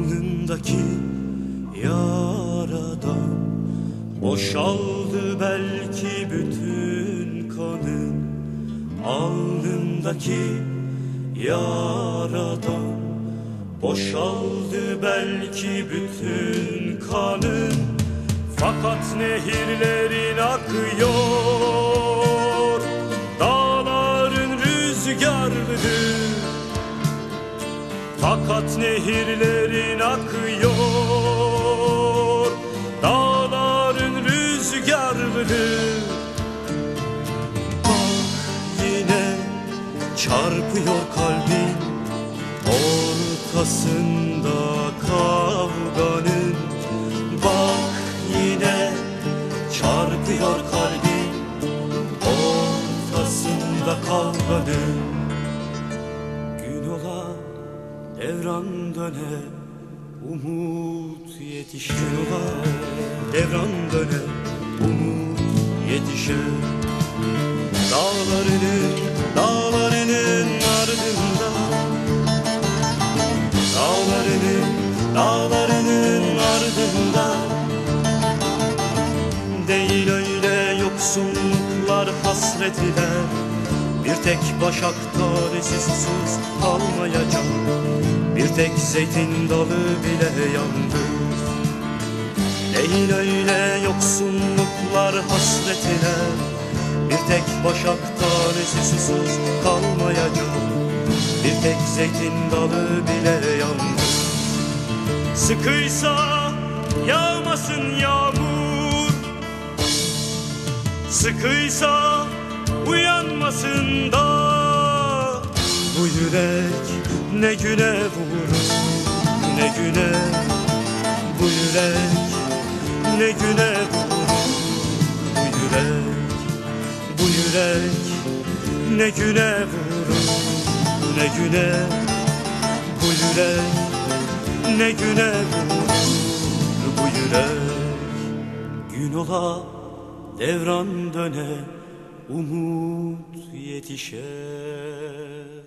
Alnındaki yaradan Boşaldı belki bütün kanın Alnındaki yaradan Boşaldı belki bütün kanın Fakat nehirlerin akıyor fakat nehirlerin akıyor. Dağların rüzgarları. Bak yine çarpıyor kalbin. Ortasında kavganın. Bak yine çarpıyor kalbin. Ortasında kavganın devran döne Umut yetişir. Ola devran döne Umut yetişir. Dağlarının dağlarının ardında. Dağlarının dağlarının ardında. Değil öyle yoksunluklar hasretiler. Bir tek başak tanesi susuz kalmayacak Bir tek zeytin dalı bile yandı. Değil öyle yoksunluklar hasretiler Bir tek başak tanesi susuz kalmayacak. Bir tek zeytin dalı bile yandı. Sıkıysa yağmasın yağmur. Sıkıysa uyanmasın da Bu yürek ne güne vurur? Ne güne Bu yürek ne güne vurur? Bu yürek bu yürek ne güne vurur? Ne güne Bu yürek ne güne vurur? Bu yürek Gün ola devran döne umut yetişer